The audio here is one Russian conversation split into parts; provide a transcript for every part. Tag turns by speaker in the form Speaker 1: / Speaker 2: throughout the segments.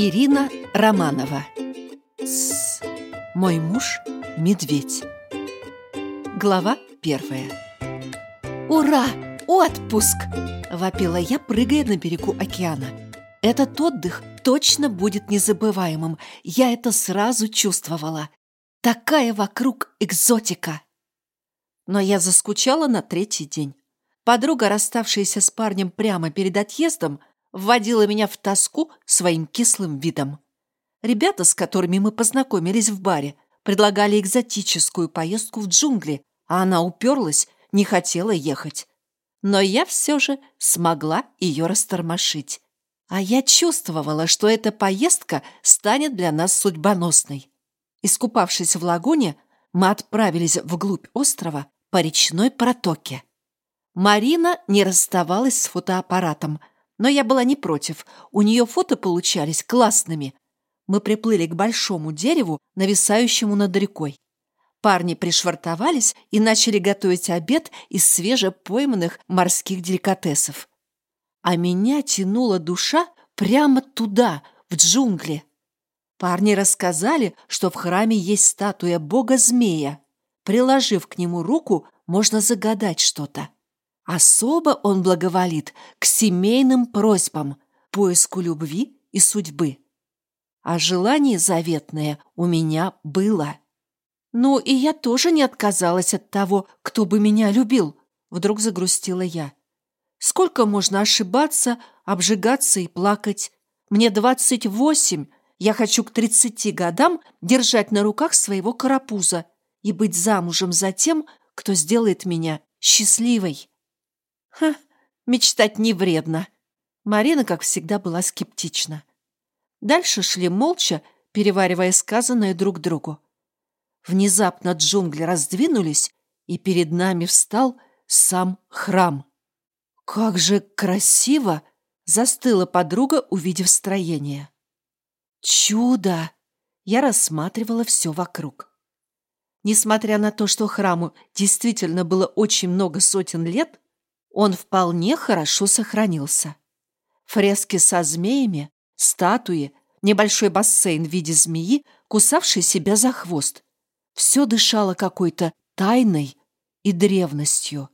Speaker 1: Ирина Романова С. Мой муж – медведь Глава первая «Ура! Отпуск!» – вопила я, прыгая на берегу океана. Этот отдых точно будет незабываемым. Я это сразу чувствовала. Такая вокруг экзотика. Но я заскучала на третий день. Подруга, расставшаяся с парнем прямо перед отъездом, вводила меня в тоску своим кислым видом. Ребята, с которыми мы познакомились в баре, предлагали экзотическую поездку в джунгли, а она уперлась, не хотела ехать. Но я все же смогла ее растормошить. А я чувствовала, что эта поездка станет для нас судьбоносной. Искупавшись в лагуне, мы отправились вглубь острова по речной протоке. Марина не расставалась с фотоаппаратом, но я была не против. У нее фото получались классными. Мы приплыли к большому дереву, нависающему над рекой. Парни пришвартовались и начали готовить обед из свежепойманных морских деликатесов. А меня тянула душа прямо туда, в джунгли. Парни рассказали, что в храме есть статуя бога-змея. Приложив к нему руку, можно загадать что-то. Особо он благоволит к семейным просьбам, поиску любви и судьбы. А желание заветное у меня было. Ну, и я тоже не отказалась от того, кто бы меня любил, вдруг загрустила я. Сколько можно ошибаться, обжигаться и плакать? Мне двадцать восемь, я хочу к тридцати годам держать на руках своего карапуза и быть замужем за тем, кто сделает меня счастливой. Ха, мечтать не вредно. Марина, как всегда, была скептична. Дальше шли молча, переваривая сказанное друг другу. Внезапно джунгли раздвинулись, и перед нами встал сам храм. «Как же красиво!» — застыла подруга, увидев строение. «Чудо!» — я рассматривала все вокруг. Несмотря на то, что храму действительно было очень много сотен лет, он вполне хорошо сохранился. Фрески со змеями, статуи, небольшой бассейн в виде змеи, кусавший себя за хвост. Все дышало какой-то тайной и древностью.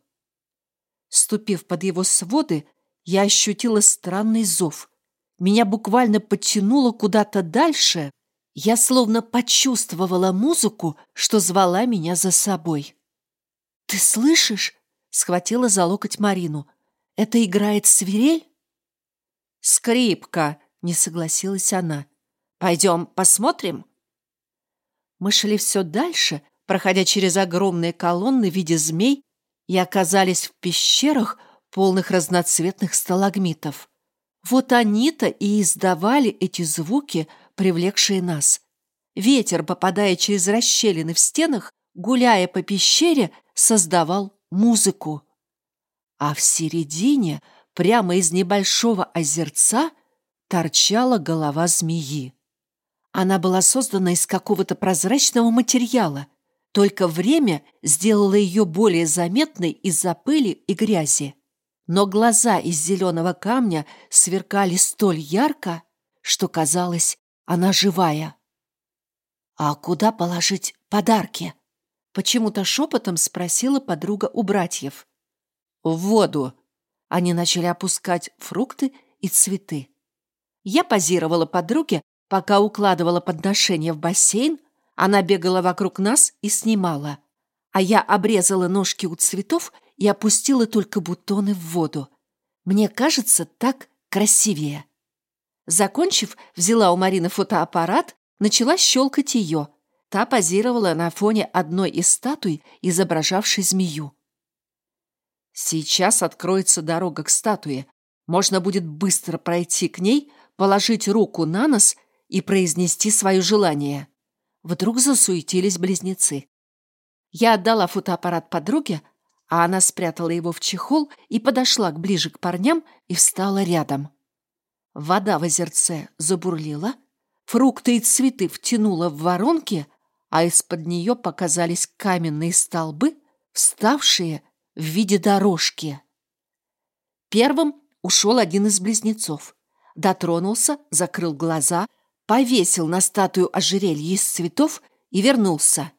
Speaker 1: Ступив под его своды, я ощутила странный зов. Меня буквально подтянуло куда-то дальше. Я словно почувствовала музыку, что звала меня за собой. «Ты слышишь?» Схватила за локоть Марину. «Это играет свирель?» «Скрипка», — не согласилась она. «Пойдем посмотрим?» Мы шли все дальше, проходя через огромные колонны в виде змей, и оказались в пещерах, полных разноцветных сталагмитов. Вот они-то и издавали эти звуки, привлекшие нас. Ветер, попадая через расщелины в стенах, гуляя по пещере, создавал музыку. А в середине, прямо из небольшого озерца, торчала голова змеи. Она была создана из какого-то прозрачного материала, только время сделало ее более заметной из-за пыли и грязи. Но глаза из зеленого камня сверкали столь ярко, что казалось, она живая. «А куда положить подарки?» Почему-то шепотом спросила подруга у братьев. «В воду!» Они начали опускать фрукты и цветы. Я позировала подруге, пока укладывала подношение в бассейн, она бегала вокруг нас и снимала. А я обрезала ножки у цветов и опустила только бутоны в воду. Мне кажется, так красивее. Закончив, взяла у Марины фотоаппарат, начала щелкать ее, Та позировала на фоне одной из статуй, изображавшей змею. Сейчас откроется дорога к статуе. Можно будет быстро пройти к ней, положить руку на нос и произнести свое желание. Вдруг засуетились близнецы. Я отдала фотоаппарат подруге, а она спрятала его в чехол и подошла ближе к парням и встала рядом. Вода в озерце забурлила, фрукты и цветы втянула в воронки, а из-под нее показались каменные столбы, вставшие в виде дорожки. Первым ушел один из близнецов. дотронулся, закрыл глаза, повесил на статую ожерелье из цветов и вернулся.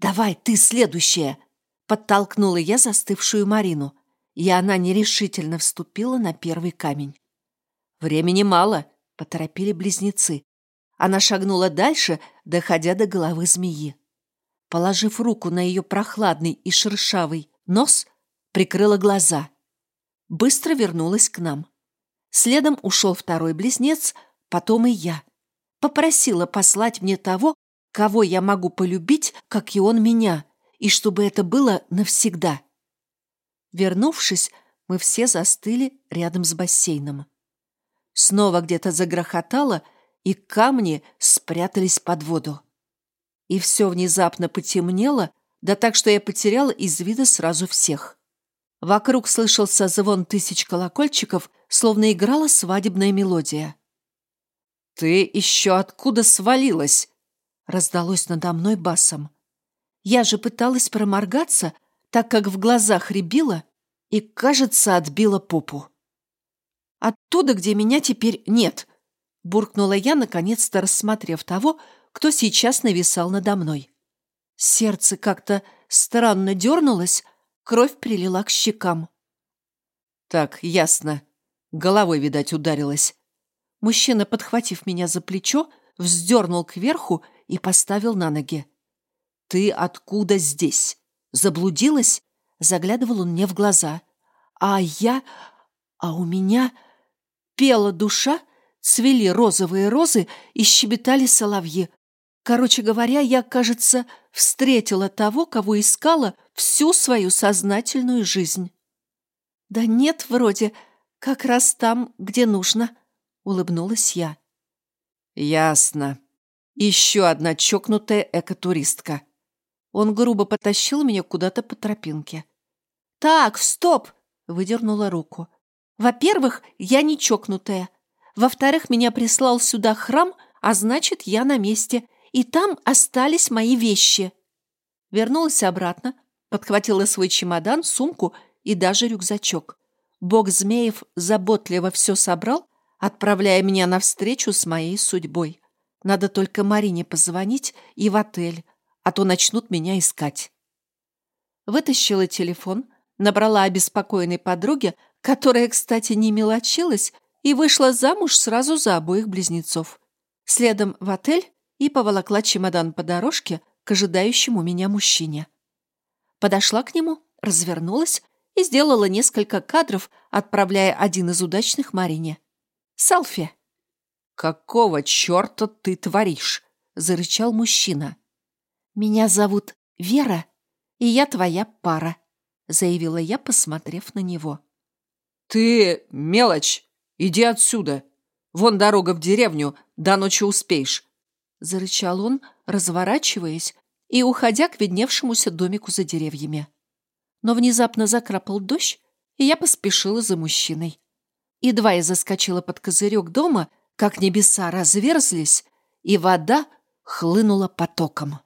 Speaker 1: «Давай, ты следующая!» — подтолкнула я застывшую Марину, и она нерешительно вступила на первый камень. «Времени мало», — поторопили близнецы. Она шагнула дальше, доходя до головы змеи. Положив руку на ее прохладный и шершавый нос, прикрыла глаза. Быстро вернулась к нам. Следом ушел второй близнец, потом и я. Попросила послать мне того, кого я могу полюбить, как и он меня, и чтобы это было навсегда. Вернувшись, мы все застыли рядом с бассейном. Снова где-то загрохотало, и камни спрятались под воду. И все внезапно потемнело, да так, что я потеряла из вида сразу всех. Вокруг слышался звон тысяч колокольчиков, словно играла свадебная мелодия. «Ты еще откуда свалилась?» раздалось надо мной басом. Я же пыталась проморгаться, так как в глазах рябило и, кажется, отбила попу. «Оттуда, где меня теперь нет», — буркнула я, наконец-то рассмотрев того, кто сейчас нависал надо мной. Сердце как-то странно дернулось, кровь прилила к щекам. «Так, ясно. Головой, видать, ударилась». Мужчина, подхватив меня за плечо, вздернул кверху и поставил на ноги. «Ты откуда здесь? Заблудилась?» Заглядывал он мне в глаза. «А я... А у меня...» Пела душа, цвели розовые розы и щебетали соловьи. Короче говоря, я, кажется, встретила того, кого искала всю свою сознательную жизнь. «Да нет, вроде, как раз там, где нужно», — улыбнулась я. «Ясно. Еще одна чокнутая экотуристка». Он грубо потащил меня куда-то по тропинке. «Так, стоп!» — выдернула руку. «Во-первых, я не чокнутая. Во-вторых, меня прислал сюда храм, а значит, я на месте, и там остались мои вещи». Вернулась обратно, подхватила свой чемодан, сумку и даже рюкзачок. Бог Змеев заботливо все собрал отправляя меня навстречу с моей судьбой. Надо только Марине позвонить и в отель, а то начнут меня искать. Вытащила телефон, набрала обеспокоенной подруге, которая, кстати, не мелочилась, и вышла замуж сразу за обоих близнецов. Следом в отель и поволокла чемодан по дорожке к ожидающему меня мужчине. Подошла к нему, развернулась и сделала несколько кадров, отправляя один из удачных Марине. Салфи!» «Какого черта ты творишь?» — зарычал мужчина. «Меня зовут Вера, и я твоя пара», — заявила я, посмотрев на него. «Ты мелочь! Иди отсюда! Вон дорога в деревню, до ночи успеешь!» — зарычал он, разворачиваясь и уходя к видневшемуся домику за деревьями. Но внезапно закрапал дождь, и я поспешила за мужчиной. Едва я заскочила под козырек дома, как небеса разверзлись, и вода хлынула потоком.